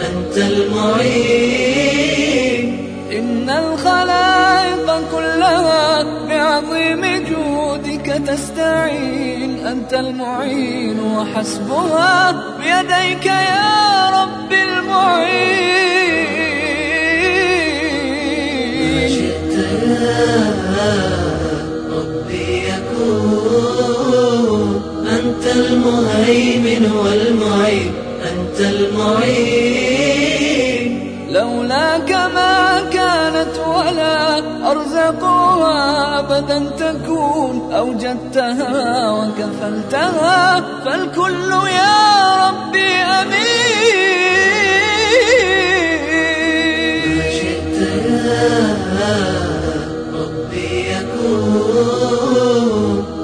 أنت المعين إن الخلائق كلها بعظيم جودك تستعين. أنت المعين وحسبها بيديك يا رب المعين. شئت يا ربي يكون أنت المهيمن والمعين. أنت المعين لولاك ما كانت ولا أرزقها أبدا تكون أوجدتها وكفلتها. فالكل يا ربي أمين. شئت يا ربي يكون.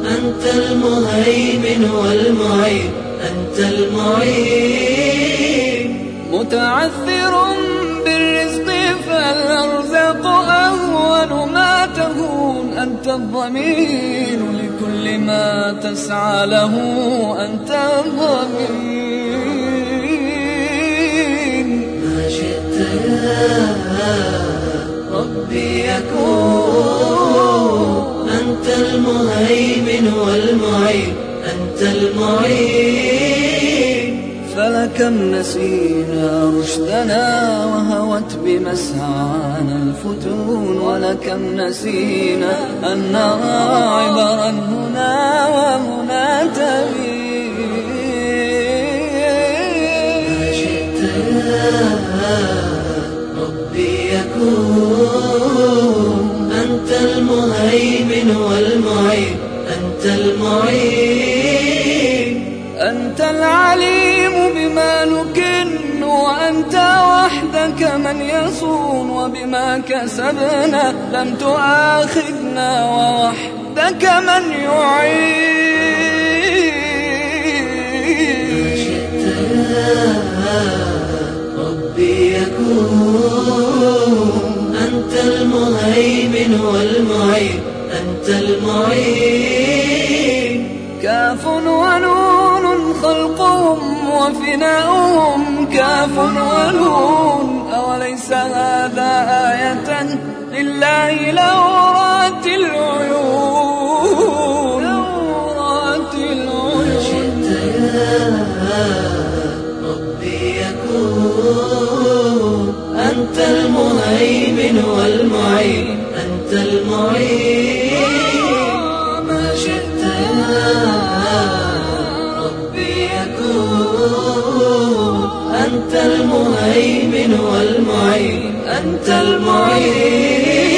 أنت المهيمن والمعين. أنت المعين متعثر بالرزق فالأرزاق أهون ما تهون. أنت الضمين لكل ما تسعى له. أنت الضمين ما شئت يا ربي أنت المهيمن والمعين. أنت المعين. فلكم نسينا رشدنا وهوت بمسعانا الفتون ولكم نسينا أن نرى عبرا هنا وهنا تبين. ربي يكون أنت المهيمن والمعين أنت المعين. أنت العليم يصون وبما كسبنا لم تؤاخذنا ووحدك من يعين. شئت يا ربي يكون أنت المهيمن والمعين أنت المعين. كاف ونون خلقهم وفناؤهم كاف ونون أوليس هذا آية لله لورات العيون؟ لورات العيون. شئت يا ربي يكون أنت المهيمن. أنت المهيمن والمعين أنت المعين.